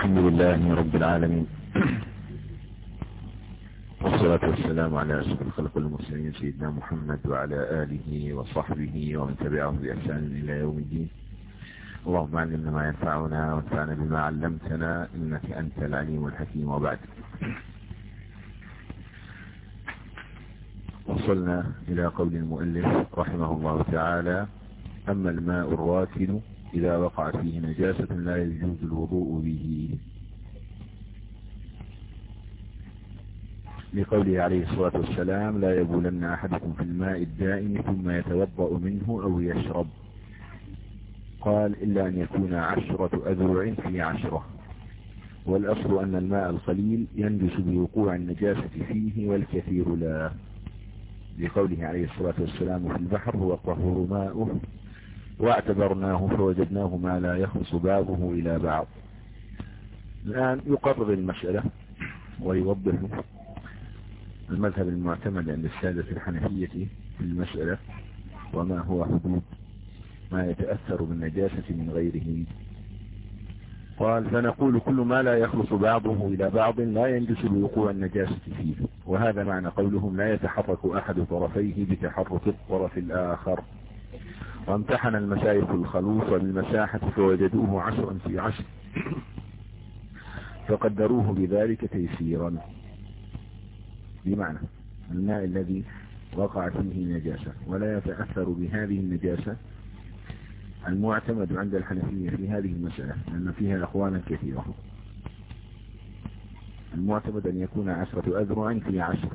الحمد لله رب العالمين. والصلاة والسلام على أشرف الخلق المرسلين سيدنا محمد وعلى آله وصحبه ومن تبعهم بإحسان إلى يوم الدين. اللهم علمنا ما ينفعنا وانفعنا بما علمتنا إنك أنت العليم الحكيم. وبعد. وصلنا إلى قول المؤلف رحمه الله تعالى أما الماء الراكد إذا وقعت فيه نجاسة لا يجوز الوضوء به. لقوله عليه الصلاة والسلام لا يبولن أحدكم في الماء الدائم ثم يتوضأ منه أو يشرب. قال إلا أن يكون عشرة أذرع في عشرة. والأصل أن الماء القليل يندس بوقوع النجاسة فيه والكثير لا. لقوله عليه الصلاة والسلام في البحر هو الطهور ماؤه واعتبرناه فوجدناه ما لا يخلص بعضه إلى بعض. الآن يقرر المسألة ويوضح المذهب المعتمد عند السادة الحنفية في المسألة وما هو حدود ما يتأثر بالنجاسة من غيره. قال فنقول كل ما لا يخلص بعضه إلى بعض لا ينجس بوقوع النجاسة فيه وهذا معنى قولهم لا يتحرك أحد طرفيه بتحرك الطرف الآخر وامتحن المشايخ الخلوص بالمساحة فوجدوه عشرا في عشر. فقدروه بذلك تيسيرا. بمعنى الماء الذي وقع فيه نجاسة ولا يتأثر بهذه النجاسة المعتمد عند الحنفية في هذه المسألة لأن فيها أخوانا كثيرة. المعتمد أن يكون عشرة أذرع في عشر.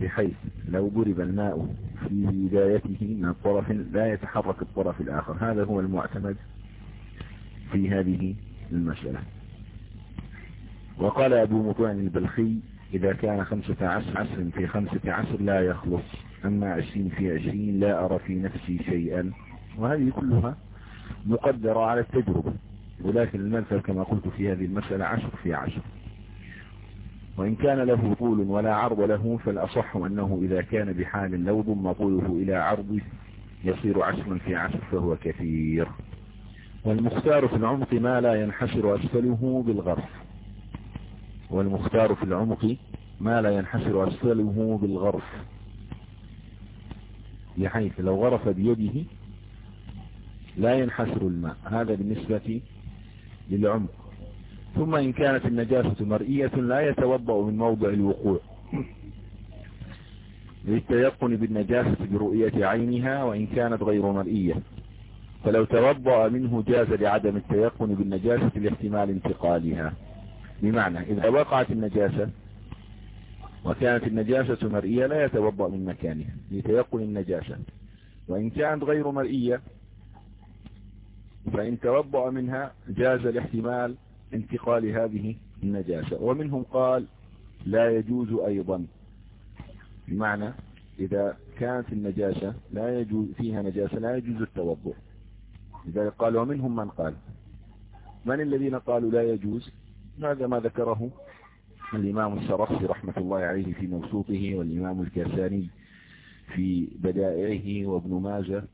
بحيث لو ضرب الماء في بدايته من طرف لا يتحرك الطرف الآخر. هذا هو المعتمد في هذه المسألة. وقال أبو مطوعن البلخي إذا كان خمسة عشر في خمسة عشر لا يخلص أما عشرين في عشرين لا أرى في نفسي شيئا. وهذه كلها مقدرة على التجربة ولكن المنفذ كما قلت في هذه المسألة عشر في عشر. وإن كان له طول ولا عرض له فالأصح أنه إذا كان بحال لو ضم طوله إلى عرضه يصير عشرا في عشر فهو كثير. والمختار في العمق ما لا ينحشر أسفله بالغرف. والمختار في العمق ما لا ينحشر أسفله بالغرف. بحيث لو غرف بيده لا ينحسر الماء. هذا بالنسبة للعمق. ثم إن كانت النجاسة مرئية لا يتوضأ من موضع الوقوع. للتيقن بالنجاسة برؤية عينها وإن كانت غير مرئية. فلو توضأ منه جاز لعدم التيقن بالنجاسة لاحتمال انتقالها. بمعنى إذا وقعت النجاسة وكانت النجاسة مرئية لا يتوضأ من مكانها. لتيقن النجاسة. وإن كانت غير مرئية فإن توضأ منها جاز الاحتمال انتقال هذه النجاسة. ومنهم قال لا يجوز أيضا. بمعنى إذا كانت النجاسة لا يجوز فيها نجاسة لا يجوز التوضؤ لذلك قال ومنهم من قال. من الذين قالوا لا يجوز؟ هذا ما ذكره الإمام الشرفي رحمة الله عليه في موسوطه والإمام الكاساني في بدائعه وابن ماجه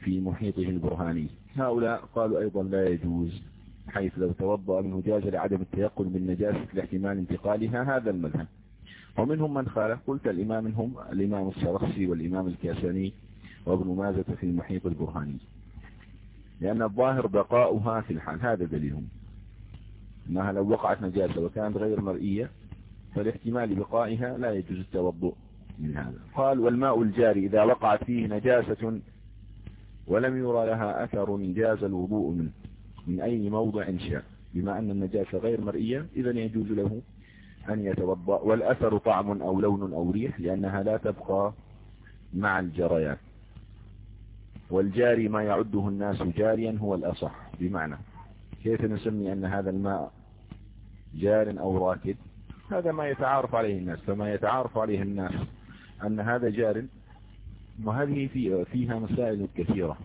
في محيطه البرهاني. هؤلاء قالوا أيضا لا يجوز. حيث لو توضأ منه جاز لعدم التيقن بالنجاسة لاحتمال انتقالها هذا المذهب. ومنهم من خالف قلت الإمام منهم الإمام الشرخسي والإمام الكاساني وابن مازة في المحيط البرهاني. لأن الظاهر بقاؤها في الحال هذا دليلهم. أنها لو وقعت نجاسة وكانت غير مرئية فالاحتمال بقائها لا يجوز التوضؤ من هذا. قال والماء الجاري إذا وقعت فيه نجاسة ولم يرى لها أثر جاز الوضوء منه. من أي موضع شاء. بما أن النجاسة غير مرئية إذا يجوز له أن يتوضأ. والأثر طعم أو لون أو ريح لأنها لا تبقى مع الجريان. والجاري ما يعده الناس جاريا هو الأصح. بمعنى كيف نسمي أن هذا الماء جار أو راكد؟ هذا ما يتعارف عليه الناس. فما يتعارف عليه الناس أن هذا جار وهذه في فيها مسائل كثيرة.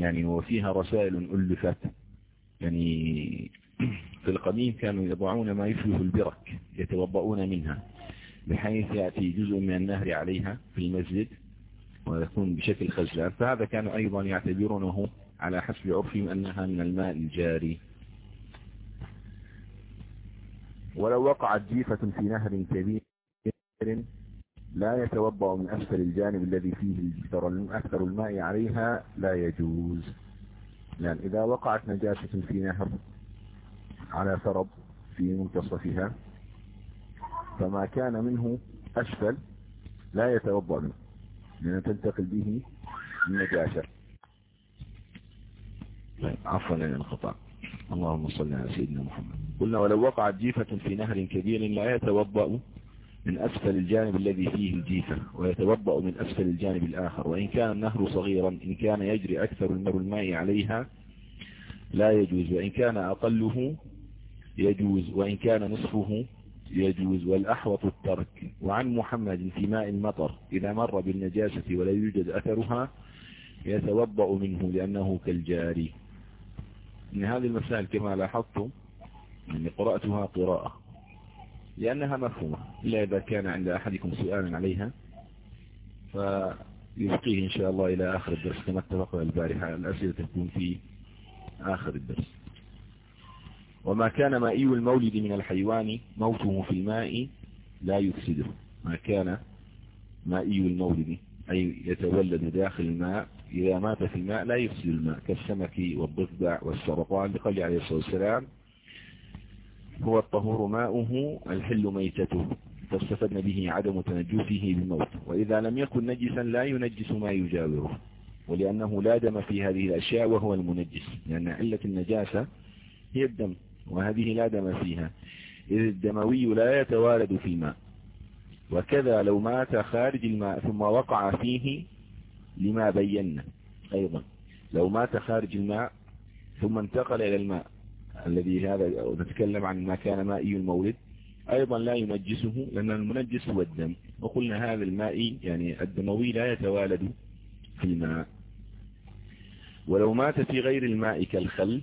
يعني وفيها رسائل ألفت. يعني في القديم كانوا يضعون ما يشبه البرك يتوضؤون منها بحيث يأتي جزء من النهر عليها في المسجد ويكون بشكل خزلان. فهذا كان أيضا يعتبرونه على حسب عرفهم أنها من الماء الجاري. ولو وقعت جيفة في نهر كبير لا يتوضأ من أسفل الجانب الذي فيه الجدر أكثر الماء عليها لا يجوز. لأن إذا وقعت نجاسة في نهر على فرض في منتصفها فما كان منه أسفل لا يتوضأ منه لأن تنتقل به النجاسة طيب عفوا الخطأ. اللهم صل على سيدنا محمد. قلنا ولو وقعت جيفة في نهر كبير لا يتوضأ من أسفل الجانب الذي فيه الجيفة ويتوضأ من أسفل الجانب الآخر. وإن كان النهر صغيرا إن كان يجري أكثر الماء عليها لا يجوز وإن كان أقله يجوز وإن كان نصفه يجوز. والأحوط الترك. وعن محمد في ماء المطر إذا مر بالنجاسة ولا يوجد أثرها يتوضأ منه لأنه كالجاري. من هذه المسائل كما لاحظتم أني قرأتها قراءة. لأنها مفهومة. إلا إذا كان عند أحدكم سؤال عليها فيبقيه إن شاء الله إلى آخر الدرس كما اتفقنا البارحة. الأسئلة تكون في آخر الدرس. وما كان مائي المولد من الحيوان موته في الماء لا يفسده. ما كان مائي المولد أي يتولد داخل الماء إذا مات في الماء لا يفسد الماء كالسمك والضفدع والسرطان لقال عليه الصلاة والسلام هو الطهور ماؤه الحل ميتته. فاستفدنا به عدم تنجسه بالموت. وإذا لم يكن نجسا لا ينجس ما يجاوره ولأنه لا دم في هذه الأشياء وهو المنجس. لأن علة النجاسة هي الدم وهذه لا دم فيها. إذ الدموي لا يتوارد في الماء. وكذا لو مات خارج الماء ثم وقع فيه لما بينا أيضا. لو مات خارج الماء ثم انتقل إلى الماء الذي هذا نتكلم عن ما كان مائي المولد. أيضا لا ينجسه لأن المنجس هو الدم. وقلنا هذا الماء يعني الدموي لا يتوالد في الماء. ولو مات في غير الماء كالخل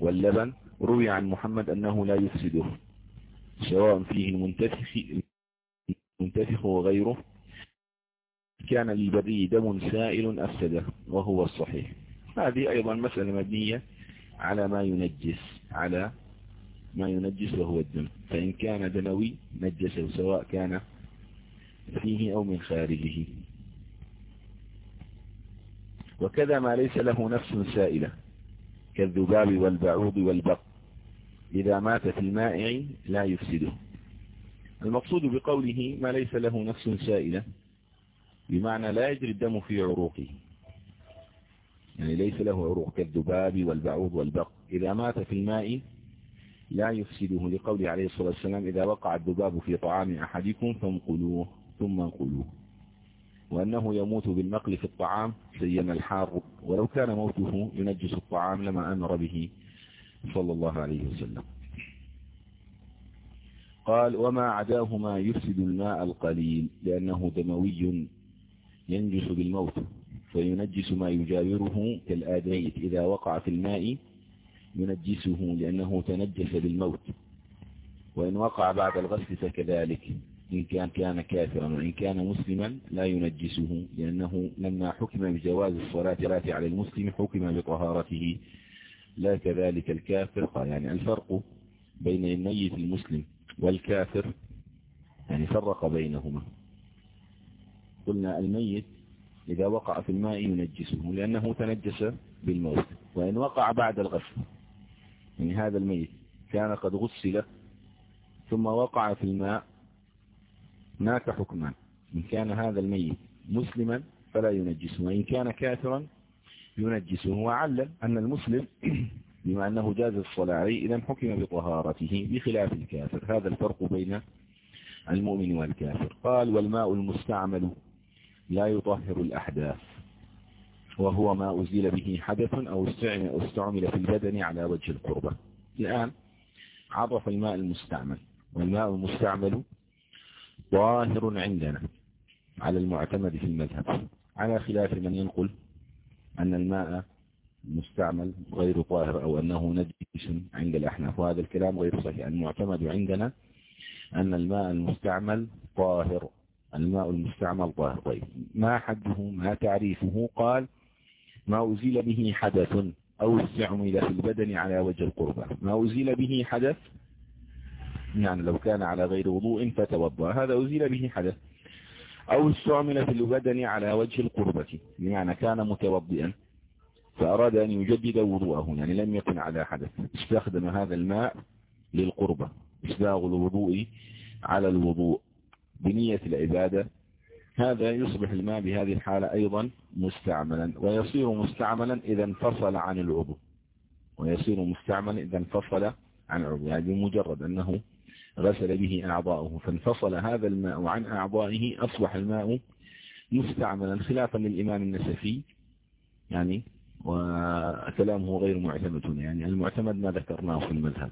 واللبن روي عن محمد أنه لا يفسده سواء فيه المنتفخ, المنتفخ وغيره. كان للبري دم سائل أفسده وهو الصحيح هذه أيضا مسألة مبنية. على ما ينجس على ما ينجس وهو الدم. فإن كان دموي نجسه سواء كان فيه أو من خارجه. وكذا ما ليس له نفس سائلة كالذباب والبعوض والبق. إذا مات في المائع لا يفسده. المقصود بقوله ما ليس له نفس سائلة بمعنى لا يجري الدم في عروقه. يعني ليس له عروق كالذباب والبعوض والبق. إذا مات في الماء لا يفسده لقوله عليه الصلاة والسلام إذا وقع الذباب في طعام أحدكم فانقلوه ثم انقلوه وأنه يموت بالنقل في الطعام سيما الحار. ولو كان موته ينجس الطعام لما أمر به صلى الله عليه وسلم. قال وما عداهما يفسد الماء القليل لأنه دموي ينجس بالموت. فينجس ما يجاوره كالآدميت إذا وقع في الماء ينجسه لأنه تنجس بالموت. وإن وقع بعد الغسل فكذلك. إن كان كان كافرا وإن كان مسلما لا ينجسه لأنه لما حكم بجواز الصلاة على المسلم حكم بطهارته. لا كذلك الكافر. يعني الفرق بين الميت المسلم والكافر يعني فرق بينهما. قلنا الميت إذا وقع في الماء ينجسه لأنه تنجس بالموت وإن وقع بعد الغسل. يعني هذا الميت كان قد غسل ثم وقع في الماء هناك حكمان إن كان هذا الميت مسلما فلا ينجسه وإن كان كافرا ينجسه. وعلل أن المسلم بما أنه جاز الصلاة عليه إذا حكم بطهارته بخلاف الكافر. هذا الفرق بين المؤمن والكافر. قال والماء المستعمل لا يطهر الأحداث وهو ما أزيل به حدث أو استعمل في البدن على وجه القربة. الآن عرف الماء المستعمل والماء المستعمل ظاهر عندنا على المعتمد في المذهب. على خلاف من ينقل أن الماء مستعمل غير طاهر أو أنه نجس عند الأحناف وهذا الكلام غير صحيح. المعتمد عندنا أن الماء المستعمل طاهر. الماء المستعمل طاهر طيب ما حده ما تعريفه؟ قال ما أزيل به حدث أو استعمل في البدن على وجه القربة. ما أزيل به حدث؟ يعني لو كان على غير وضوء فتوضأ. هذا أزيل به حدث. أو استعمل في البدن على وجه القربة. بمعنى كان متوضئا فأراد أن يجدد وضوءه يعني لم يكن على حدث. استخدم هذا الماء للقربة إسباغ الوضوء على الوضوء. بنية العبادة هذا يصبح الماء بهذه الحالة أيضا مستعملا ويصير مستعملا إذا انفصل عن العضو. ويصير مستعملا إذا انفصل عن العضو. يعني بمجرد أنه غسل به أعضاؤه فانفصل هذا الماء عن أعضائه أصبح الماء مستعملا خلافا للإمام النسفي. يعني وكلامه غير معتمد يعني المعتمد ما ذكرناه في المذهب.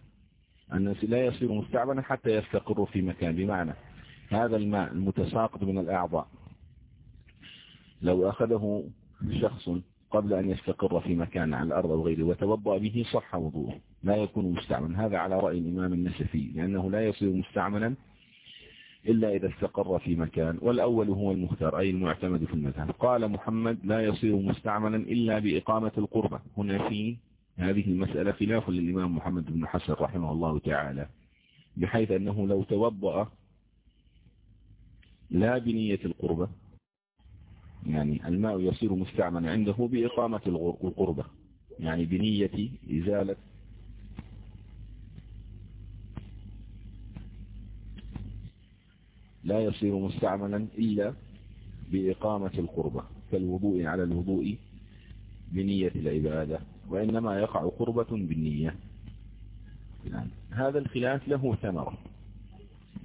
أن لا يصير مستعملا حتى يستقر في مكان. بمعنى هذا الماء المتساقط من الأعضاء. لو أخذه شخص قبل أن يستقر في مكان على الأرض أو غيره وتوضأ به صح وضوءه. لا يكون مستعملا. هذا على رأي الإمام النسفي لأنه لا يصير مستعملا إلا إذا استقر في مكان. والأول هو المختار أي المعتمد في المذهب. قال محمد لا يصير مستعملا إلا بإقامة القربة. هنا في هذه المسألة خلاف للإمام محمد بن حسن رحمه الله تعالى بحيث أنه لو توضأ لا بنية القربة. يعني الماء يصير مستعملا عنده بإقامة القربة. يعني بنية إزالة لا يصير مستعملا إلا بإقامة القربة. كالوضوء على الوضوء بنية العبادة وإنما يقع قربة بالنية. يعني هذا الخلاف له ثمرة.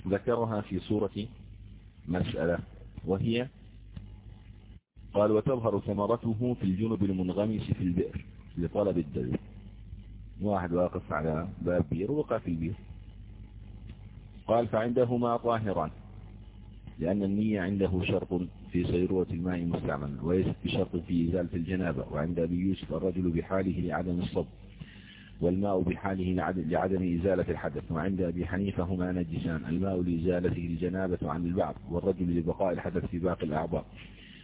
ذكرها في سورة مسألة وهي قال وتظهر ثمرته في الجنب المنغمس في البئر لطلب الدلو واحد واقف على باب بير ووقع في البير قال فعندهما طاهران لأن النية عنده شرط في صيروة الماء مستعملا وليست بشرط في إزالة الجنابة وعند أبي يوسف الرجل بحاله لعدم الصب. والماء بحاله لعدم إزالة الحدث وعند أبي حنيفة هما نجسان الماء لإزالته الجنابة عن البعض والرجل لبقاء الحدث في باقي الأعضاء.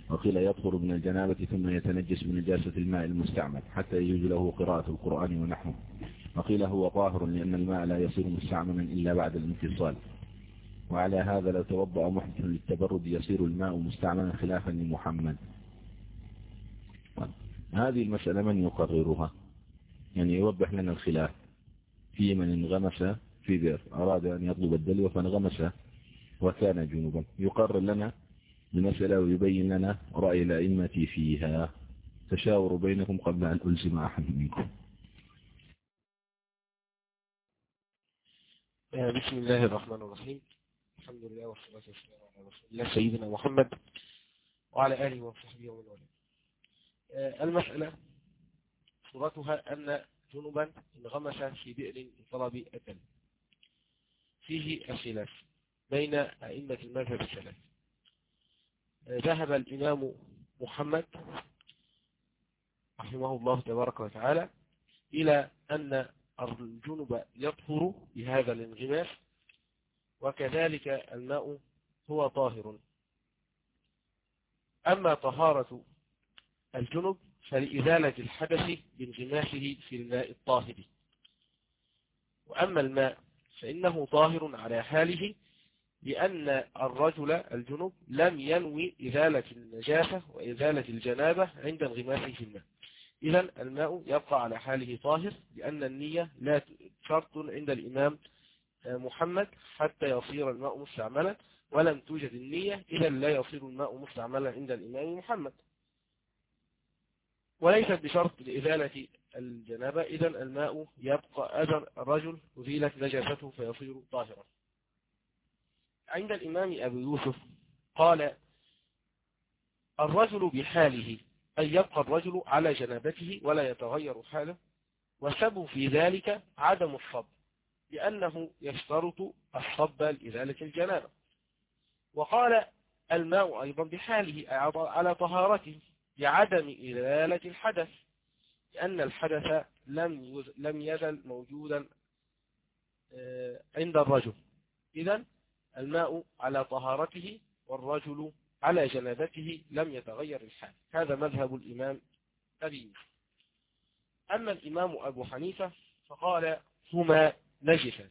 وقيل يطهر من الجنابة ثم يتنجس بنجاسة الماء المستعمل حتى يجوز له قراءة القرآن ونحوه. وقيل هو طاهر لأن الماء لا يصير مستعملا إلا بعد الانفصال. وعلى هذا لو توضأ محدث للتبرد يصير الماء مستعملا خلافا لمحمد. هذه المسألة من يقررها؟ يعني يوضح لنا الخلاف في من انغمس في بئر. أراد أن يطلب الدلو فانغمس وكان جنوبا. يقرر لنا المسألة ويبين لنا رأي الأئمة فيها. تشاوروا بينكم قبل أن ألزم أحد منكم. بسم الله الرحمن الرحيم. الحمد لله والصلاة والسلام على رسول الله سيدنا محمد وعلى آله وصحبه ومن والاه. المسألة صورتها أن جنبا انغمس في بئر طلب أكل فيه الخلاف بين أئمة المذهب الثلاث ذهب الإمام محمد رحمه الله تبارك وتعالى إلى أن الجنب يطهر بهذا الانغماس وكذلك الماء هو طاهر. أما طهارة الجنب فلإزالة الحدث بانغماسه في الماء الطاهر. وأما الماء فإنه طاهر على حاله لأن الرجل الجنب لم ينوي إزالة النجاسة وإزالة الجنابة عند انغماسه في الماء. إذا الماء يبقى على حاله طاهر لأن النية لا شرط عند الإمام محمد حتى يصير الماء مستعملا ولم توجد النية إذا لا يصير الماء مستعملا عند الإمام محمد. وليست بشرط لإزالة الجنابة. إذا الماء يبقى أجر الرجل أزيلت نجاسته فيصير طاهرا. عند الإمام أبو يوسف قال الرجل بحاله أن يبقى الرجل على جنابته ولا يتغير حاله وسبب في ذلك عدم الصب لأنه يشترط الصب لإزالة الجنابة. وقال الماء أيضا بحاله على طهارته. لعدم إزالة الحدث لأن الحدث لم لم يزل موجودا عند الرجل. إذا الماء على طهارته والرجل على جنابته لم يتغير الحال. هذا مذهب الإمام أبي. أما الإمام أبو حنيفة فقال هما نجسا.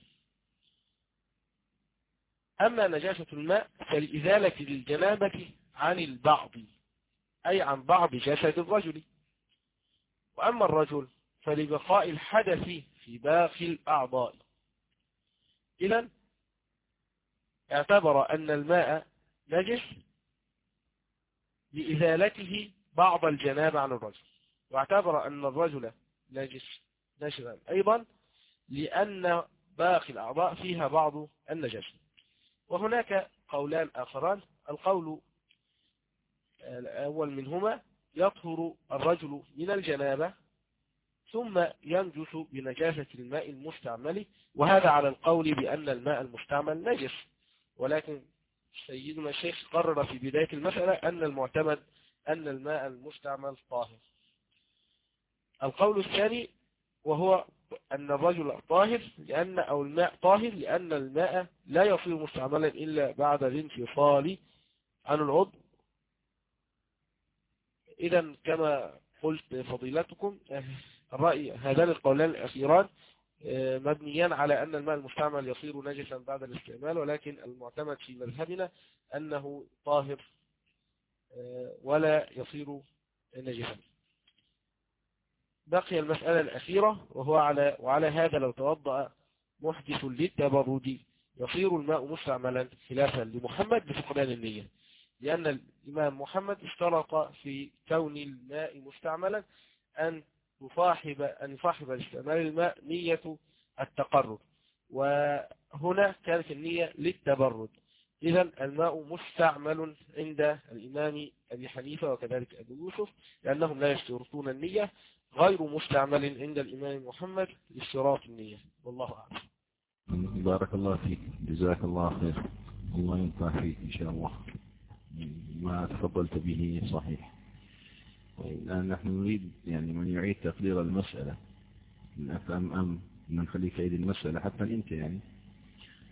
أما نجاسة الماء فلإزالة الجنابة عن البعض. أي عن بعض جسد الرجل. وأما الرجل فلبقاء الحدث في باقي الأعضاء. إذا اعتبر أن الماء نجس لإزالته بعض الجناب عن الرجل. واعتبر أن الرجل نجس نجسا أيضا لأن باقي الأعضاء فيها بعض النجاسة وهناك قولان آخران. القول الأول منهما يطهر الرجل من الجنابة ثم ينجس بنجاسة الماء المستعمل وهذا على القول بأن الماء المستعمل نجس. ولكن سيدنا الشيخ قرر في بداية المسألة أن المعتمد أن الماء المستعمل طاهر. القول الثاني وهو أن الرجل طاهر لأن أو الماء طاهر لأن الماء لا يصير مستعملا إلا بعد الانفصال عن العضو. إذا كما قلت فضيلتكم الرأي هذان القولان الأخيران آه، مبنيان على أن الماء المستعمل يصير نجسا بعد الاستعمال ولكن المعتمد في مذهبنا أنه طاهر آه، ولا يصير نجسا بقي المسألة الأخيرة وهو على وعلى هذا لو توضأ محدث للتبرد يصير الماء مستعملا خلافا لمحمد بفقدان النية. لأن الإمام محمد اشترط في كون الماء مستعملا أن يصاحب أن يصاحب استعمال الماء نية التقرب. وهنا كانت النية للتبرد. إذا الماء مستعمل عند الإمام أبي حنيفة وكذلك أبو يوسف لأنهم لا يشترطون النية غير مستعمل عند الإمام محمد لاشتراط النية. والله أعلم. بارك الله فيك. جزاك الله خير. الله ينفع فيك إن شاء الله. ما تفضلت به صحيح. الآن نحن نريد يعني من يعيد تقدير المسألة. من أفهم أم من خليك عيد المسألة حتى أنت يعني.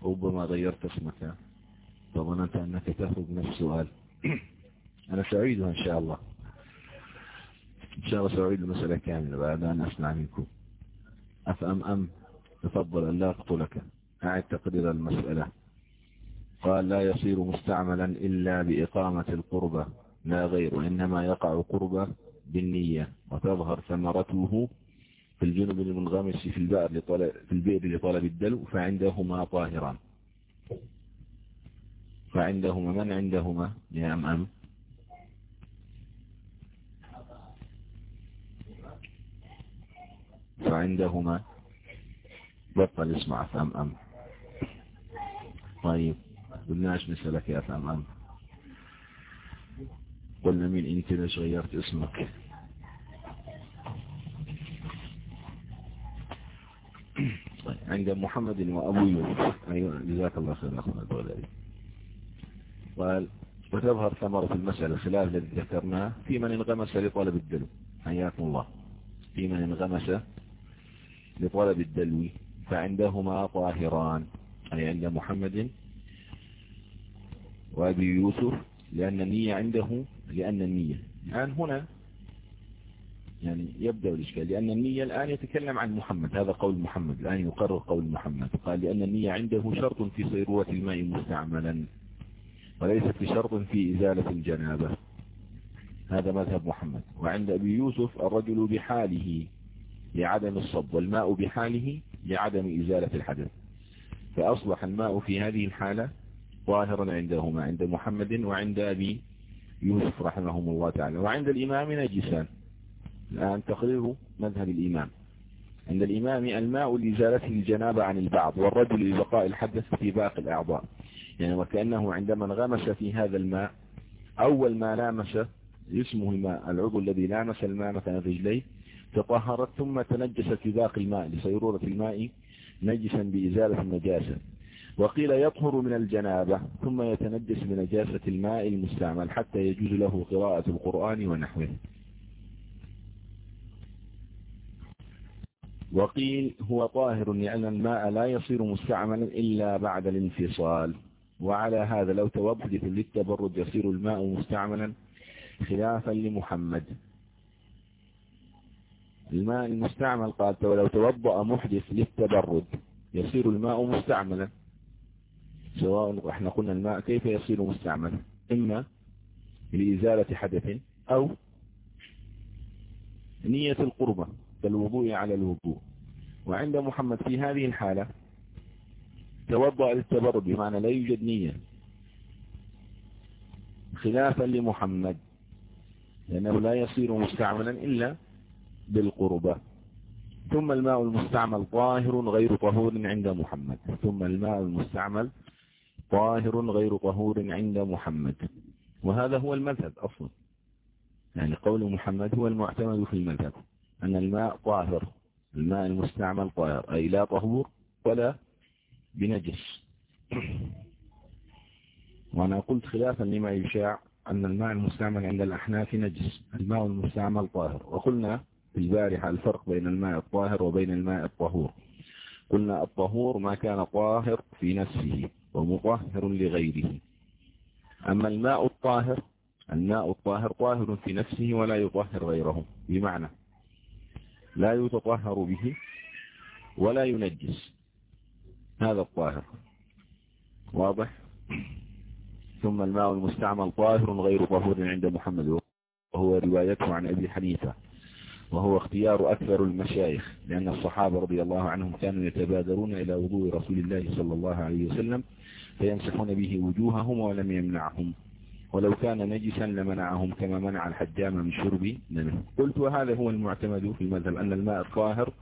ربما غيرت اسمك. فظننت أنك تهرب من السؤال. أنا سأعيدها إن شاء الله. إن شاء الله سأعيد المسألة كاملة بعد أن أسمع منكم. أفهم أم؟ تفضل أن لا أقتلك. أعد تقدير المسألة. قال لا يصير مستعملا إلا بإقامة القربة لا غير وإنما يقع قربة بالنية وتظهر ثمرته في الجنب المنغمس في البئر لطلب, في لطلب الدلو فعندهما طاهران. فعندهما من عندهما؟ يا أم أم. فعندهما. بطل اسمع فأم أم. طيب. قلناش نسألك يا أم قلنا مين انت ليش غيرت اسمك؟ طيب عند محمد وابو يوسف أيوه جزاك الله خير اخونا البغدادي قال وتظهر ثمرة المسألة خلاف الذي ذكرناه في من انغمس لطلب الدلو. حياكم الله. في من انغمس لطلب الدلو. فعندهما طاهران. أي عند محمد وأبي يوسف لأن النية عنده لأن النية. الآن هنا يعني يبدأ الإشكال. لأن النية الآن يتكلم عن محمد. هذا قول محمد. الآن يقرر قول محمد. قال لأن النية عنده شرط في صيرورة الماء مستعملا وليست بشرط في إزالة الجنابة. هذا مذهب محمد. وعند أبي يوسف الرجل بحاله لعدم الصب والماء بحاله لعدم إزالة الحدث. فأصبح الماء في هذه الحالة ظاهرا عندهما عند محمد وعند أبي يوسف رحمهم الله تعالى. وعند الإمام نجسان. الآن تقرير مذهب الإمام. عند الإمام الماء لإزالته الجنابة عن البعض والرجل لبقاء الحدث في باقي الأعضاء. يعني وكأنه عندما انغمس في هذا الماء أول ما لامس اسمه الماء العضو الذي لامس الماء مثلا رجليه تطهرت ثم تنجست في باقي الماء لصيرورة الماء نجسا بإزالة النجاسة. وقيل يطهر من الجنابة ثم يتنجس بنجاسة الماء المستعمل حتى يجوز له قراءة القرآن ونحوه. وقيل هو طاهر لأن الماء لا يصير مستعملا إلا بعد الانفصال. وعلى هذا لو توضح للتبرد يصير الماء مستعملا خلافا لمحمد. الماء المستعمل قال ولو توضأ محدث للتبرد يصير الماء مستعملا. سواء إحنا قلنا الماء كيف يصير مستعمل إما لإزالة حدث أو نية القربة كالوضوء على الوضوء. وعند محمد في هذه الحالة توضأ للتبرد بمعنى لا يوجد نية. خلافا لمحمد لأنه لا يصير مستعملا إلا بالقربة ثم الماء المستعمل طاهر غير طهور عند محمد. ثم الماء المستعمل طاهر غير طهور عند محمد. وهذا هو المذهب أصلا. يعني قول محمد هو المعتمد في المذهب. أن الماء طاهر الماء المستعمل طاهر. أي لا طهور ولا بنجس. وأنا قلت خلافا لما يشاع أن الماء المستعمل عند الأحناف نجس. الماء المستعمل طاهر. وقلنا في البارحة الفرق بين الماء الطاهر وبين الماء الطهور. قلنا الطهور ما كان طاهر في نفسه. ومطهر لغيره. أما الماء الطاهر الماء الطاهر طاهر في نفسه ولا يطهر غيره. بمعنى لا يتطهر به ولا ينجس. هذا الطاهر. واضح؟ ثم الماء المستعمل طاهر غير طهور عند محمد وهو روايته عن أبي حنيفة. وهو اختيار أكثر المشايخ لأن الصحابة رضي الله عنهم كانوا يتبادرون إلى وضوء رسول الله صلى الله عليه وسلم فيمسحون به وجوههم ولم يمنعهم. ولو كان نجسا لمنعهم كما منع الحجام من شرب منه قلت وهذا هو المعتمد في المذهب. أن الماء الطاهر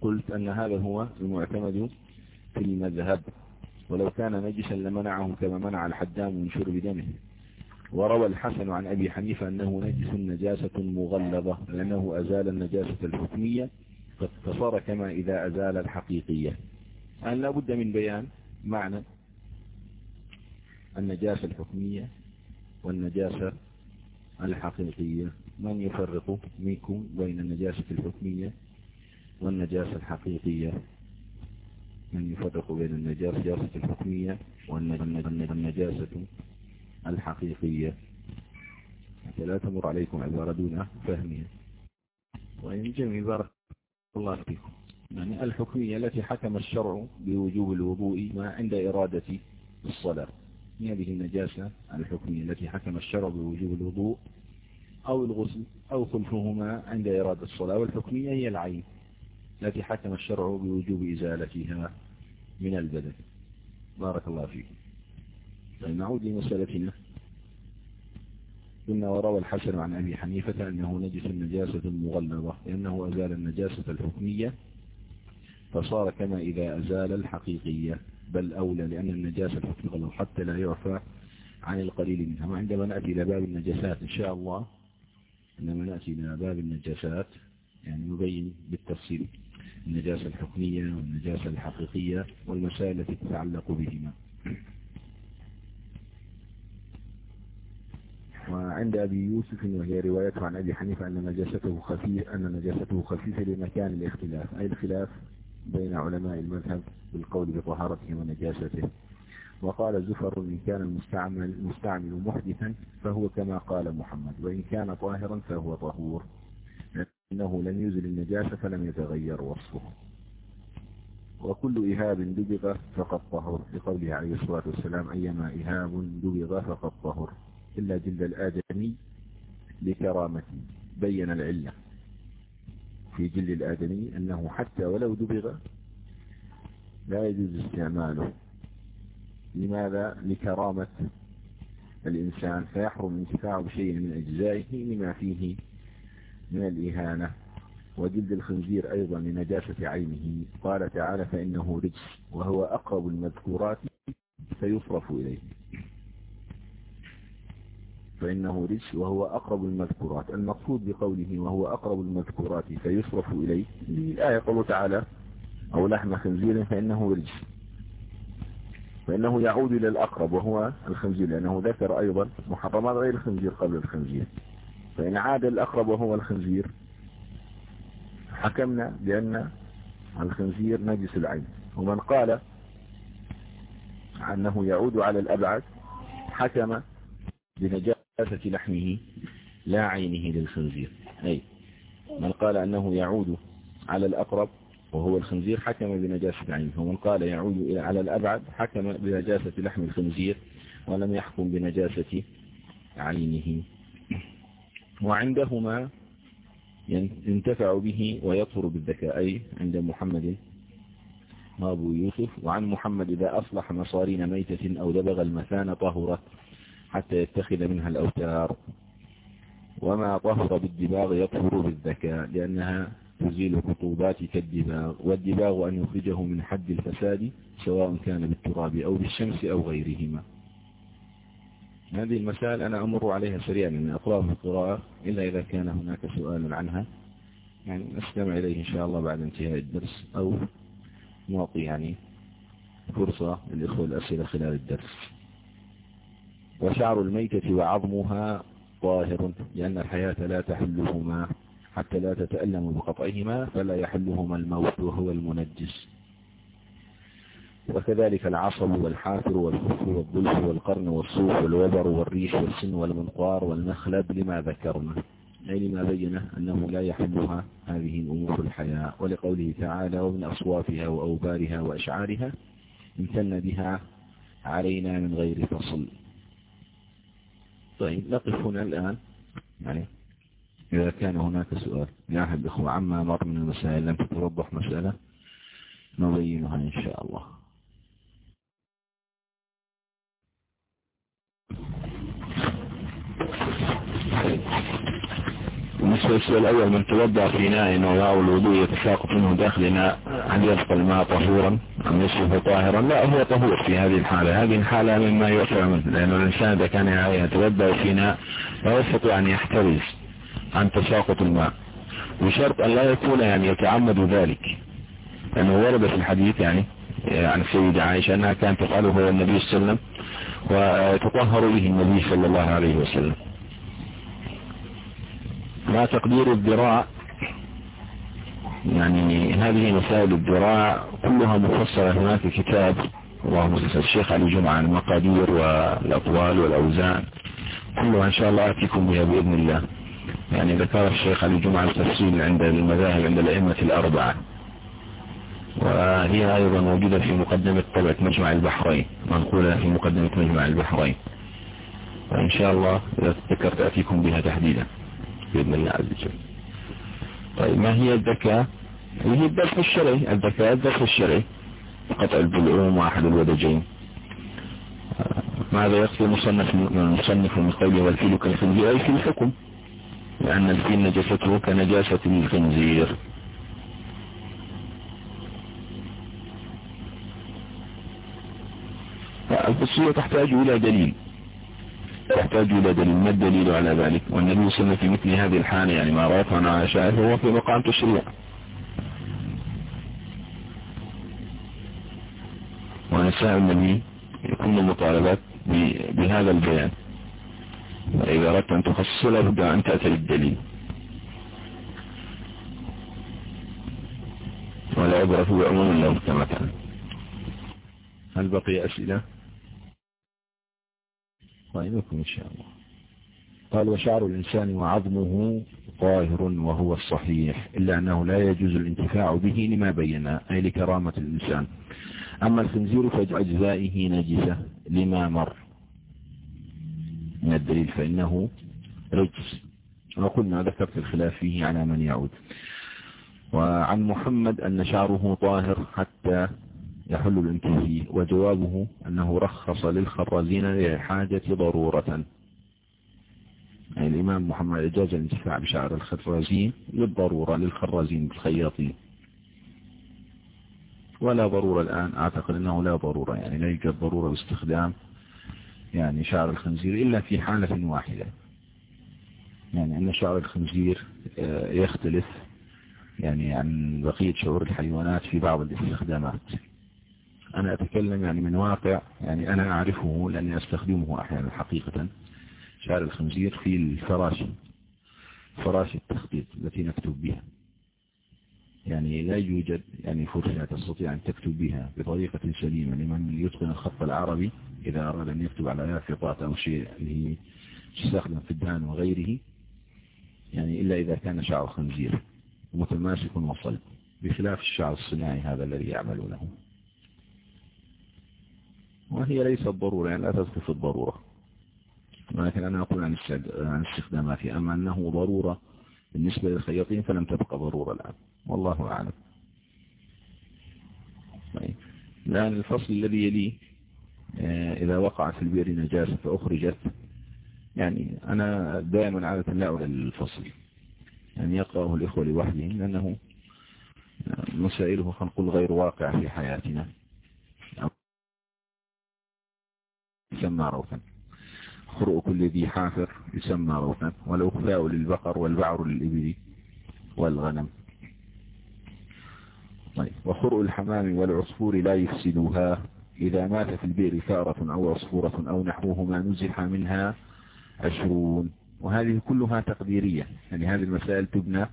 قلت أن هذا هو المعتمد في المذهب. ولو كان نجسا لمنعهم كما منع الحجام من شرب دمه. وروى الحسن عن أبي حنيفة أنه نجس نجاسة مغلظة لأنه أزال النجاسة الحكمية فصار كما إذا أزال الحقيقية. أن لا بد من بيان معنى النجاسة الحكمية والنجاسة الحقيقية؟ من يفرق منكم بين النجاسة الحكمية والنجاسة الحقيقية؟ من يفرق بين النجاسة الحكمية والنجاسة الحقيقية. لا تمر عليكم عبارة دون فهمها وإن جميل بارك الله فيكم. يعني الحكمية التي حكم الشرع بوجوب الوضوء ما عند إرادة الصلاة. هذه النجاسة الحكمية التي حكم الشرع بوجوب الوضوء أو الغسل أو خلفهما عند إرادة الصلاة. والحكمية هي العين التي حكم الشرع بوجوب إزالتها من البدن. بارك الله فيكم. نعود لمسألتنا. قلنا وروى الحسن عن أبي حنيفة أنه نجس النجاسة المغلظة لأنه أزال النجاسة الحكمية فصار كما إذا أزال الحقيقية بل أولى لأن النجاسة الحكمية حتى لا يعفى عن القليل منها. وعندما نأتي إلى باب النجاسات إن شاء الله عندما نأتي إلى باب النجاسات يعني نبين بالتفصيل النجاسة الحكمية والنجاسة الحقيقية والمسائل التي تتعلق بهما. وعند أبي يوسف وهي رواية عن أبي حنيفة أن نجاسته خفيف أن نجاسته خفيفة لمكان الاختلاف أي الخلاف بين علماء المذهب بالقول بطهارته ونجاسته. وقال زفر إن كان المستعمل, المستعمل محدثا فهو كما قال محمد وإن كان طاهرا فهو طهور. لأنه لم يزل النجاسة فلم يتغير وصفه. وكل إهاب دبغ فقد طهر لقوله عليه الصلاة والسلام أيما إهاب دبغ فقد طهر. إلا جلد الآدمي لكرامته. بين العلة في جلد الآدمي أنه حتى ولو دبغ لا يجوز استعماله. لماذا؟ لكرامة الإنسان. فيحرم انتفاعه بشيء من أجزائه لما فيه من الإهانة. وجلد الخنزير أيضا لنجاسة عينه. قال تعالى فإنه رجس وهو أقرب المذكورات فيصرف إليه. فإنه رجس وهو أقرب المذكورات. المقصود بقوله وهو أقرب المذكورات فيصرف إليه الآية قوله تعالى أو لحم خنزير فإنه رجس. فإنه يعود إلى الأقرب وهو الخنزير لأنه ذكر أيضا محرمات غير الخنزير قبل الخنزير. فإن عاد الأقرب وهو الخنزير حكمنا بأن الخنزير نجس العين. ومن قال أنه يعود على الأبعد حكم بنجاسة لحمه لا عينه للخنزير. أي من قال أنه يعود على الأقرب وهو الخنزير حكم بنجاسة عينه. ومن قال يعود إلى على الأبعد حكم بنجاسة لحم الخنزير ولم يحكم بنجاسة عينه. وعندهما ينتفع به ويطهر بالذكاء. أي عند محمد أبو يوسف. وعن محمد إذا أصلح مصارين ميتة أو دبغ المثان طهرت. حتى يتخذ منها الأوتار. وما طهر بالدباغ يطهر بالذكاء لأنها تزيل خطوبات كالدباغ والدباغ أن يخرجه من حد الفساد سواء كان بالتراب أو بالشمس أو غيرهما. هذه المسائل أنا أمر عليها سريعا من أقرأ في القراءة إلا إذا كان هناك سؤال عنها. يعني نستمع إليه إن شاء الله بعد انتهاء الدرس أو نعطي يعني فرصة للإخوة الأسئلة خلال الدرس. وشعر الميتة وعظمها طاهر لأن الحياة لا تحلهما حتى لا تتألم بقطعهما فلا يحلهما الموت وهو المنجس. وكذلك العصب والحافر والخف والظلف والقرن والصوف والوبر والريش والسن والمنقار والمخلب لما ذكرنا. أي لما بينه أنه لا يحلها هذه الأمور الحياة. ولقوله تعالى ومن أصوافها وأوبارها وأشعارها امتن بها علينا من غير فصل. طيب نقف هنا الآن. يعني إذا كان هناك سؤال يا أحد الإخوة عما مر من المسائل؟ لم تتوضح مسألة نبينها إن شاء الله. للسؤال الأول من توضع في إناء وياء الوضوء يتساقط منه داخل إناء هل يبقى الماء طهورا أم يصبح طاهرا؟ لا هو طهور في هذه الحالة. هذه الحالة مما يؤثر منه لأن الإنسان إذا كان يتوضع في إناء لا يستطيع أن يحترز عن تساقط الماء. بشرط أن لا يكون يعني يتعمد ذلك. لأنه ورد في الحديث يعني عن السيدة عائشة أنها كانت تفعله هو النبي صلى الله عليه وسلم وتطهر به النبي صلى الله عليه وسلم. ما تقدير الذراع. يعني هذه مسائل الذراع كلها مفصلة هناك كتاب. اللهم الشيخ علي جمعة المقادير والأطوال والأوزان. كلها إن شاء الله آتيكم بها بإذن الله. يعني ذكر الشيخ علي جمعة التفصيل عند المذاهب عند الأئمة الأربعة. وهي أيضا موجودة في مقدمة طبعة مجمع البحرين. منقولة في مقدمة مجمع البحرين. وإن شاء الله إذا ذكرت أتيكم بها تحديدا. بإذن الله عز وجل. طيب ما هي الذكاء؟ هي الدرس الشرعي. الذكاء الدرس الشرعي. قطع البلعوم واحد الودجين ماذا يقصد المصنف المصنف من قوله والفيل كالخنزير؟ أي في الحكم. لأن الفيل نجسته كنجاسة الخنزير. الفصية تحتاج إلى دليل. تحتاج إلى دليل ما الدليل على ذلك؟ والنبي صلى الله في مثل هذه الحالة يعني ما رأيت أنا شاهد هو في مقام تشريع. ونساء النبي يكون مطالبات بهذا البيان. وإذا أردت أن تخصص لابد أن تأتي بالدليل. ولا عبرة بعموم لو مثلا هل بقي أسئلة؟ طيبكم إن شاء الله. قال وشعر الإنسان وعظمه طاهر وهو الصحيح إلا أنه لا يجوز الانتفاع به لما بينا أي لكرامة الإنسان. أما الخنزير فأجزائه نجسة لما مر. من الدليل فإنه رجس. وقلنا ذكرت الخلاف فيه على من يعود. وعن محمد أن شعره طاهر حتى يحل الانتفاع فيه وجوابه أنه رخص للخرازين لحاجة ضرورة. يعني الإمام محمد أجاز الانتفاع بشعر الخرازين للضرورة للخرازين بالخياطين ولا ضرورة الآن أعتقد أنه لا ضرورة. يعني لا يوجد ضرورة باستخدام يعني شعر الخنزير إلا في حالة واحدة. يعني أن شعر الخنزير آه، يختلف يعني عن بقية شعور الحيوانات في بعض الاستخدامات. أنا أتكلم يعني من واقع يعني أنا أعرفه لأني أستخدمه أحيانا حقيقة. شعر الخنزير في الفراشي فراش التخطيط التي نكتب بها. يعني لا يوجد يعني فرصة تستطيع أن تكتب بها بطريقة سليمة لمن يتقن الخط العربي إذا أراد أن يكتب على يافطات أو شيء اللي يستخدم في الدهن وغيره يعني إلا إذا كان شعر خنزير متماسك وصلب بخلاف الشعر الصناعي هذا الذي يعملونه. وهي ليست ضرورة يعني لا تدخل في الضرورة. ولكن أنا أقول عن استخداماتها أما أنه ضرورة بالنسبة للخياطين فلم تبقى ضرورة الآن. والله أعلم. طيب. الآن الفصل الذي يليه آه، إذا وقعت في البئر نجاسة فأخرجت. يعني أنا دائما عادة لا أولى للفصل يعني يقرأه الإخوة لوحدهم لأنه مسائله فنقول غير واقع في حياتنا. يسمى روثا. خرؤ كل ذي حافر يسمى روثا. والأخفاء للبقر والبعر للإبل والغنم. طيب. وخرؤ الحمام والعصفور لا يفسدوها إذا مات في البئر ثارة أو عصفورة أو نحوهما نزح منها عشرون. وهذه كلها تقديرية. يعني هذه المسائل تبنى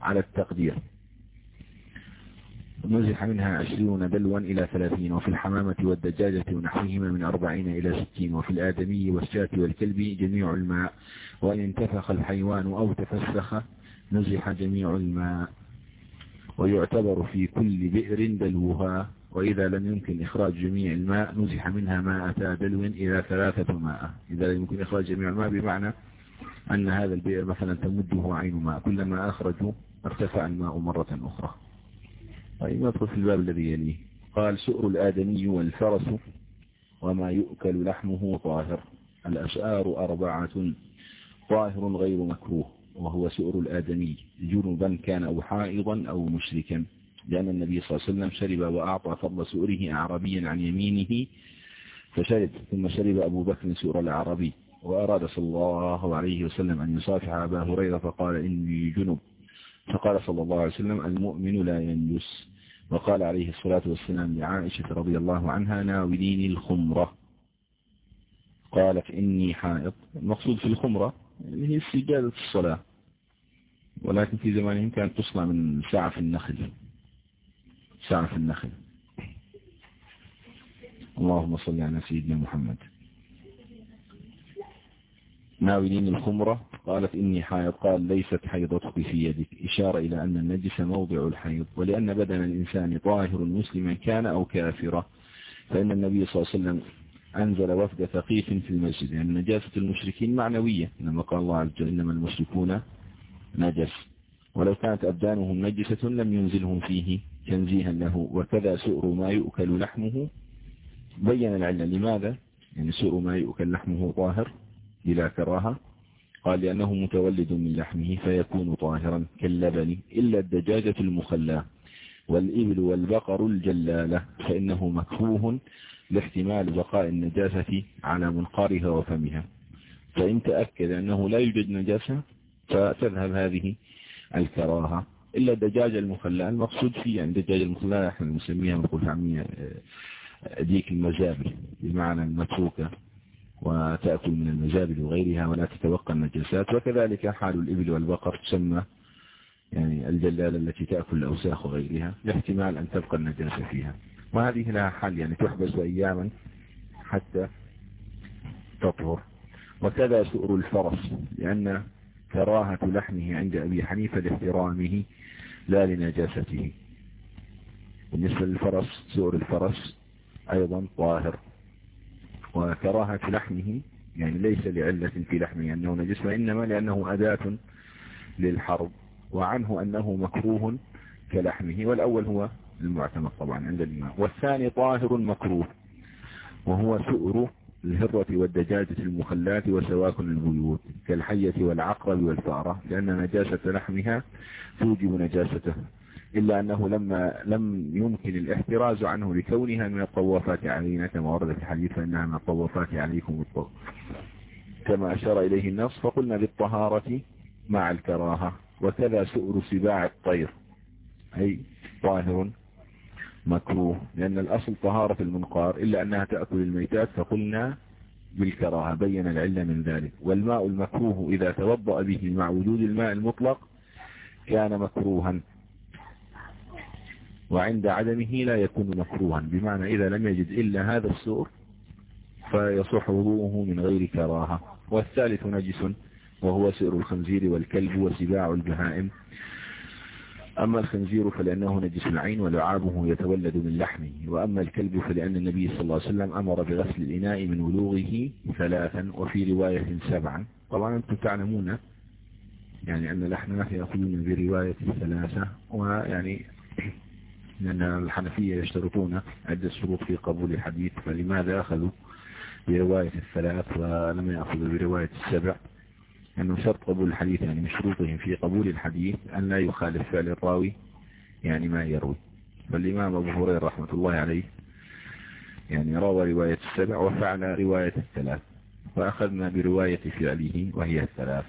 على التقدير. نزح منها عشرون دلوا إلى ثلاثين وفي الحمامة والدجاجة ونحوهما من أربعين إلى ستين وفي الآدمي والشاة والكلب جميع الماء. وإن انتفخ الحيوان أو تفسخ نزح جميع الماء. ويعتبر في كل بئر دلوها. وإذا لم يمكن إخراج جميع الماء نزح منها ماء دلو إلى ثلاثة ماء. إذا لم يمكن إخراج جميع الماء بمعنى أن هذا البئر مثلا تمده عين ماء. كلما أخرجوا ارتفع الماء مرة أخرى. طيب ندخل في الباب الذي يليه. قال سؤر الآدمي والفرس وما يؤكل لحمه طاهر. الأشعار أربعة طاهر غير مكروه وهو سؤر الآدمي. جنبا كان أو حائضا أو مشركا. لأن النبي صلى الله عليه وسلم شرب وأعطى فضل سؤره أعربيا عن يمينه فشرب ثم شرب أبو بكر سؤر الأعربي وأراد صلى الله عليه وسلم أن يصافح أبا هريرة فقال إني جنب. فقال صلى الله عليه وسلم المؤمن لا ينجس. وقال عليه الصلاة والسلام لعائشة رضي الله عنها ناوليني الخمرة. قالت إني حائط. المقصود في الخمرة هي استجادة الصلاة. ولكن في زمانهم كانت تصنع من سعف النخل. سعف النخل. اللهم صل على سيدنا محمد. ناولين الخمرة قالت إني حائض قال ليست حيضتك في يدك. إشارة إلى أن النجس موضع الحيض ولأن بدن الإنسان طاهر مسلما كان أو كافرا فإن النبي صلى الله عليه وسلم أنزل وفد ثقيف في المسجد. يعني نجاسة المشركين معنوية لما قال الله عز وجل إنما المشركون نجس. ولو كانت أبدانهم نجسة لم ينزلهم فيه تنزيها له. وكذا سؤر ما يؤكل لحمه. بين العلة لماذا؟ يعني سؤر ما يؤكل لحمه طاهر. بلا كراهة قال لأنه متولد من لحمه فيكون طاهرا كاللبن إلا الدجاجة المخلاة والإبل والبقر الجلالة فإنه مكفوه لاحتمال بقاء النجاسة على منقارها وفمها. فإن تأكد أنه لا يوجد نجاسة فتذهب هذه الكراهة. إلا الدجاجة المخلاة المقصود فيه يعني الدجاجة المخلاة إحنا نسميها نقول عمية ديك المزابل بمعنى المتروكة. وتأكل من المزابل وغيرها ولا تتوقع النجاسات. وكذلك حال الإبل والبقر تسمى يعني الجلالة التي تأكل الأوساخ وغيرها لاحتمال أن تبقى النجاسة فيها. وهذه لها حل يعني تحبس أياما حتى تطهر. وكذا سؤر الفرس لأن كراهة لحمه عند أبي حنيفة لاحترامه لا لنجاسته. بالنسبة للفرس سؤر الفرس أيضا طاهر. وكراهة لحمه يعني ليس لعلة في لحمه أنه نجس وإنما لأنه أداة للحرب وعنه أنه مكروه كلحمه والأول هو المعتمد طبعا عند الإمام والثاني طاهر مكروه وهو سؤر الهرة والدجاجة المخلات وسواكن البيوت كالحية والعقرب والفأرة لأن نجاسة لحمها توجب نجاسته. إلا أنه لما لم يمكن الاحتراز عنه لكونها من الطوافات علينا كما ورد في الحديث فإنها من الطوافات عليكم الطوف كما أشار إليه النص فقلنا بالطهارة مع الكراهة وكذا سؤر سباع الطير. أي طاهر مكروه لأن الأصل طهارة المنقار إلا أنها تأكل الميتات فقلنا بالكراهة بين العلة من ذلك. والماء المكروه إذا توضأ به مع وجود الماء المطلق كان مكروها. وعند عدمه لا يكون مكروها. بمعنى إذا لم يجد إلا هذا السؤر فيصح وضوءه من غير كراهة. والثالث نجس وهو سئر الخنزير والكلب وسباع البهائم أما الخنزير فلأنه نجس العين ولعابه يتولد من لحمه. وأما الكلب فلأن النبي صلى الله عليه وسلم أمر بغسل الإناء من ولوغه ثلاثا وفي رواية سبعا. طبعا أنتم تعلمون يعني أن الأحناف يأخذون برواية ثلاثة. ويعني لأن الحنفية يشترطون عدة شروط في قبول الحديث فلماذا أخذوا برواية الثلاث ولم يأخذوا برواية السبع؟ أنه شرط قبول الحديث يعني من شروطهم في قبول الحديث أن لا يخالف فعل الراوي يعني ما يروي. فالإمام أبو هريرة رحمة الله عليه يعني روى رواية السبع وفعل رواية الثلاث فأخذنا برواية فعله وهي الثلاث.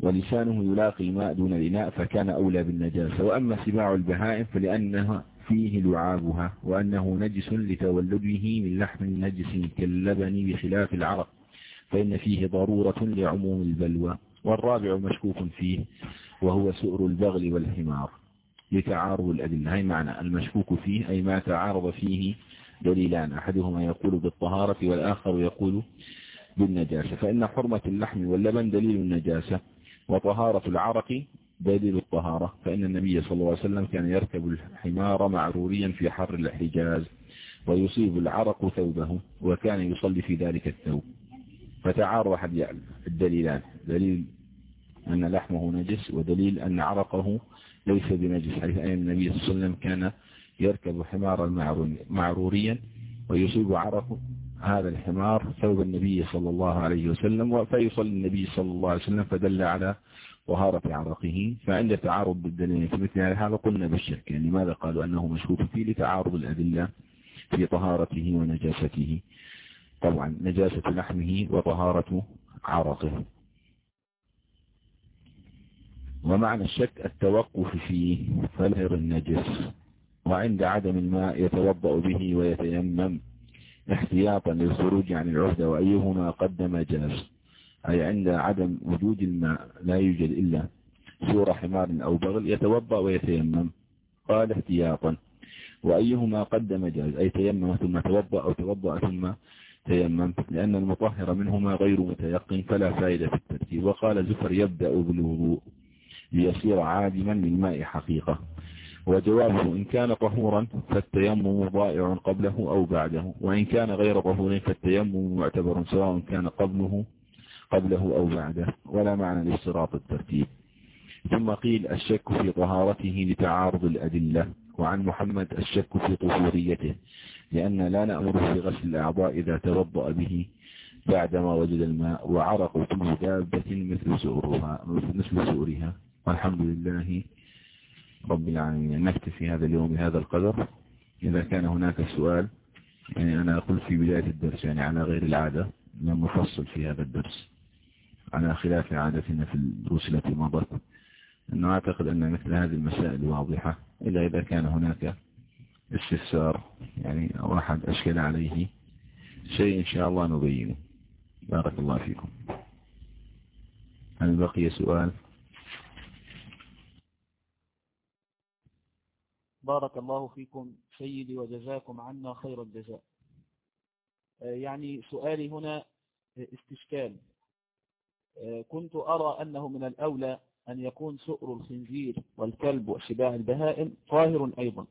ولسانه يلاقي الماء دون الإناء فكان أولى بالنجاسة. وأما سباع البهائم فلأنها فيه لعابها وأنه نجس لتولده من لحم نجس كاللبن بخلاف العرق فإن فيه ضرورة لعموم البلوى. والرابع مشكوك فيه وهو سؤر البغل والحمار لتعارض الأدلة. هي معنى المشكوك فيه أي ما تعارض فيه دليلان. أحدهما يقول بالطهارة والآخر يقول بالنجاسة. فإن حرمة اللحم واللبن دليل النجاسة. وطهارة العرق دليل الطهارة فإن النبي صلى الله عليه وسلم كان يركب الحمار معروريا في حر الحجاز ويصيب العرق ثوبه وكان يصلي في ذلك الثوب. فتعارض الدليلان دليل أن لحمه نجس ودليل أن عرقه ليس بنجس حيث أن النبي صلى الله عليه وسلم كان يركب حمارا معروريا ويصيب عرقه هذا الحمار ثوب النبي صلى الله عليه وسلم فيصلي النبي صلى الله عليه وسلم فدل على طهارة عرقه. فعند تعارض بالدليل في مثل هذا قلنا بالشك يعني لماذا قالوا؟ أنه مشكوك فيه لتعارض الأدلة في طهارته ونجاسته. طبعا نجاسة لحمه وطهارة عرقه. ومعنى الشك التوقف فيه فلهر النجس وعند عدم الماء يتوضأ به ويتيمم. احتياطا للخروج عن العهدة وأيهما قدم جاز أي عند عدم وجود الماء لا يوجد إلا سؤر حمار أو بغل يتوضأ ويتيمم. قال احتياطا. وأيهما قدم جاز أي تيمم ثم توضأ أو توضأ ثم تيمم. لأن المطهر منهما غير متيقن فلا فائدة في الترتيب وقال زفر يبدأ بالوضوء ليصير عادما للماء حقيقة. وجوابه إن كان طهورا فالتيمم ضائع قبله أو بعده وإن كان غير طهور فالتيمم معتبر سواء كان قبله قبله أو بعده ولا معنى لاشتراط الترتيب. ثم قيل الشك في طهارته لتعارض الأدلة وعن محمد الشك في طهوريته لأن لا نأمره بغسل الأعضاء إذا توضأ به بعدما وجد الماء وعرق كل دابة مثل سؤرها مثل سؤرها. والحمد لله رب العالمين. نكتفي هذا اليوم بهذا القدر. إذا كان هناك سؤال يعني أنا أقول في بداية الدرس يعني على غير العادة لم نفصل في هذا الدرس. على خلاف عادتنا في الدروس التي مضت أنه أعتقد أن مثل هذه المسائل واضحة. إلا إذا كان هناك استفسار يعني أو أحد أشكل عليه شيء إن شاء الله نبينه. بارك الله فيكم. هل بقي سؤال؟ بارك الله فيكم سيدي وجزاكم عنا خير الجزاء. يعني سؤالي هنا استشكال. كنت أرى أنه من الأولى أن يكون سؤر الخنزير والكلب وشباع البهائم طاهر أيضا.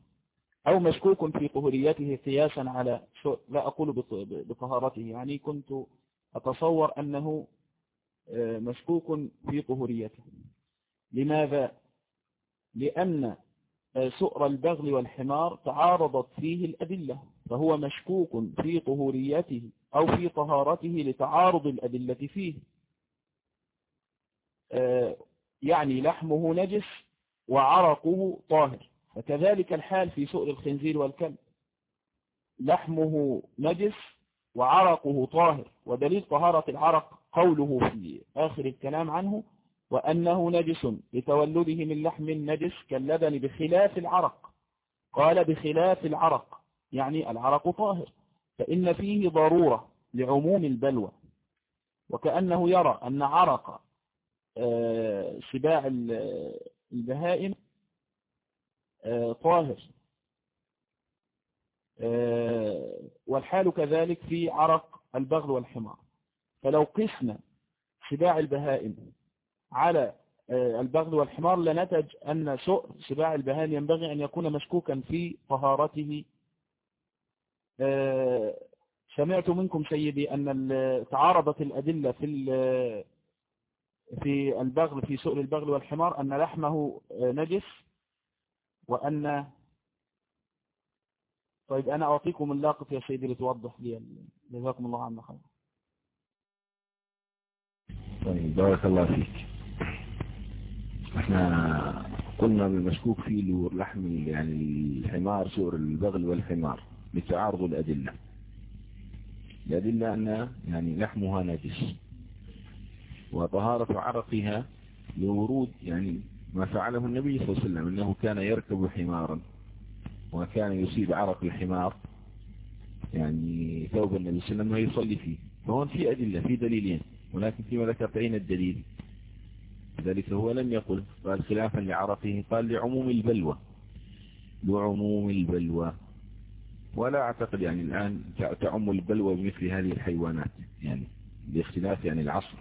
أو مشكوك في طهوريته قياسا على لا أقول بطهارته. يعني كنت أتصور أنه مشكوك في طهوريته لماذا؟ لأن سؤر البغل والحمار تعارضت فيه الأدلة فهو مشكوك في طهوريته أو في طهارته لتعارض الأدلة فيه. يعني لحمه نجس وعرقه طاهر. فكذلك الحال في سؤر الخنزير والكلب. لحمه نجس وعرقه طاهر ودليل طهارة العرق قوله في آخر الكلام عنه وأنه نجس لتولده من لحم نجس كاللبن بخلاف العرق. قال بخلاف العرق يعني العرق طاهر. فإن فيه ضرورة لعموم البلوى. وكأنه يرى أن عرق سباع البهائم طاهر. والحال كذلك في عرق البغل والحمار. فلو قسنا سباع البهائم على آه، البغل والحمار لنتج أن سؤر سباع البهائم ينبغي أن يكون مشكوكا في طهارته. آه، سمعت منكم سيدي أن تعارضت الأدلة في في البغل في سؤر البغل والحمار أن لحمه نجس وأن طيب أنا أعطيكم اللاقط يا سيدي لتوضح لي جزاكم الله عنا خير طيب بارك الله فيك. إحنا قلنا بالمشكوك فيه لحم يعني الحمار سؤر البغل والحمار لتعارض الأدلة. الأدلة أن يعني لحمها نجس وطهارة عرقها لورود يعني ما فعله النبي صلى الله عليه وسلم أنه كان يركب حمارا وكان يصيب عرق الحمار. يعني ثوب النبي صلى الله عليه وسلم ويصلي فيه. فهون في أدلة في دليلين ولكن فيما ذكرت أين الدليل؟ ذلك هو لم يقل قال خلافا لعرقه قال لعموم البلوى. لعموم البلوى. ولا أعتقد يعني الآن تعم البلوى بمثل هذه الحيوانات يعني باختلاف يعني العصر.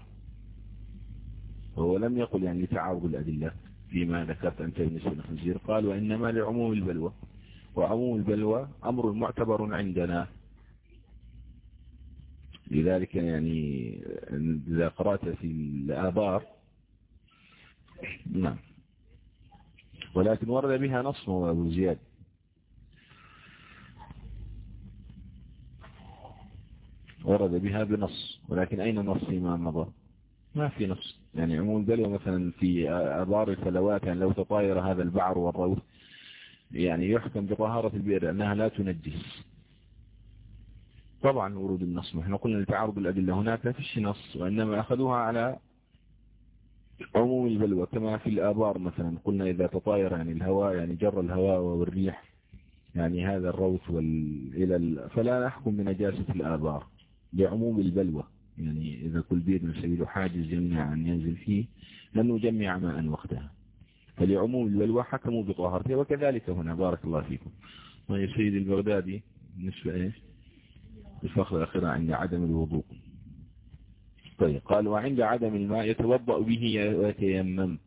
هو لم يقل يعني لتعارض الأدلة فيما ذكرت أنت بالنسبة للخنزير قال وإنما لعموم البلوى. وعموم البلوى أمر معتبر عندنا. لذلك يعني إذا قرأت في الآبار نعم. ولكن ورد بها نص أبو زياد. ورد بها بنص. ولكن أين النص فيما مضى؟ ما في نص. يعني عموم البلوى مثلا في أبار الفلوات يعني لو تطاير هذا البعر والروث يعني يحكم بطهارة البئر أنها لا تنجس. طبعا ورود النص. نحن قلنا لتعارض الأدلة هناك لا فيش نص وإنما أخذوها على عموم البلوى كما في الآبار مثلا قلنا إذا تطاير يعني الهواء يعني جر الهواء والريح يعني هذا الروث وال... فلا نحكم بنجاسة الآبار لعموم البلوى. يعني إذا كل بيت نسوي حاجز يمنع أن ينزل فيه لن نجمع ماء وقتها. فلعموم البلوى حكموا بطهارته وكذلك هنا بارك الله فيكم. طيب سيد البغدادي بالنسبة إيش الفخر الأخيرة عند عدم الوضوء. طيب. قال وعند عدم الماء يتوضأ به ويتيمم.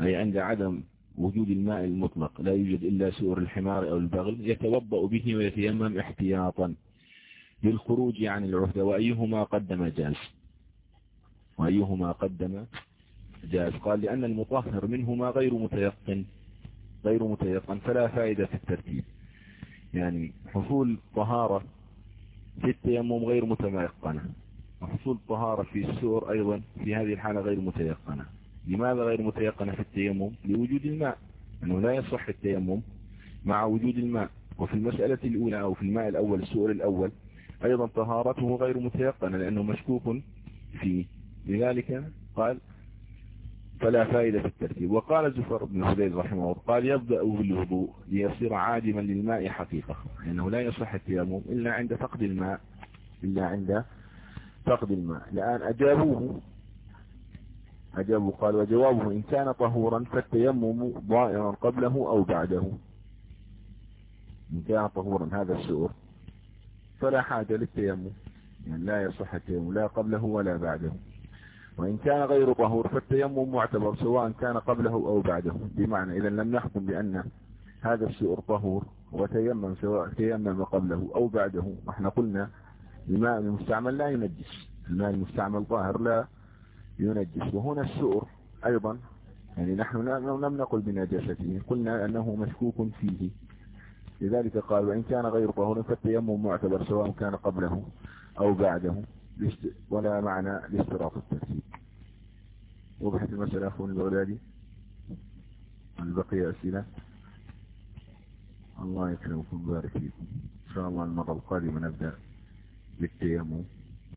أي عند عدم وجود الماء المطلق لا يوجد إلا سؤر الحمار أو البغل يتوضأ به ويتيمم احتياطا للخروج عن العهدة وأيهما قدم جاز وأيهما قدم جاز قال لأن المطهر منهما غير متيقن غير متيقن فلا فائدة في الترتيب. يعني حصول طهارة في التيمم غير متيقنة. وحصول طهارة في السور أيضا في هذه الحالة غير متيقنة. لماذا غير متيقنة في التيمم؟ لوجود الماء. أنه لا يصح التيمم مع وجود الماء. وفي المسألة الأولى أو في الماء الأول السؤال الأول أيضا طهارته غير متيقنة لأنه مشكوك فيه لذلك قال فلا فائدة في الترتيب. وقال زفر بن حديد رحمه الله قال يبدأ بالوضوء ليصير عادما للماء حقيقة لأنه لا يصح التيمم إلا عند فقد الماء إلا عند فقد الماء. الآن أجابوه أجابوا قال وجوابه إن كان طهورا فالتيمم ضائع قبله أو بعده. إن كان طهورا هذا السؤر فلا حاجة للتيمم يعني لا يصح التيمم لا قبله ولا بعده. وإن كان غير طهور فالتيمم معتبر سواء كان قبله أو بعده. بمعنى إذا لم نحكم بأن هذا السؤر طهور وتيمم سواء تيمم قبله أو بعده. إحنا قلنا الماء المستعمل لا ينجس. الماء المستعمل طاهر لا ينجس. وهنا السؤر أيضا يعني نحن لم نقل بنجاسته. قلنا أنه مشكوك فيه. لذلك قال وإن كان غير طهور فالتيمم معتبر سواء كان قبله أو بعده. ولا معنى لاستراط الترتيب. وضحت المسألة أخواني البغدادي البقية أسئلة. الله يكرمكم ويبارك فيكم. إن شاء الله المرة القادمة نبدأ بالتيمم.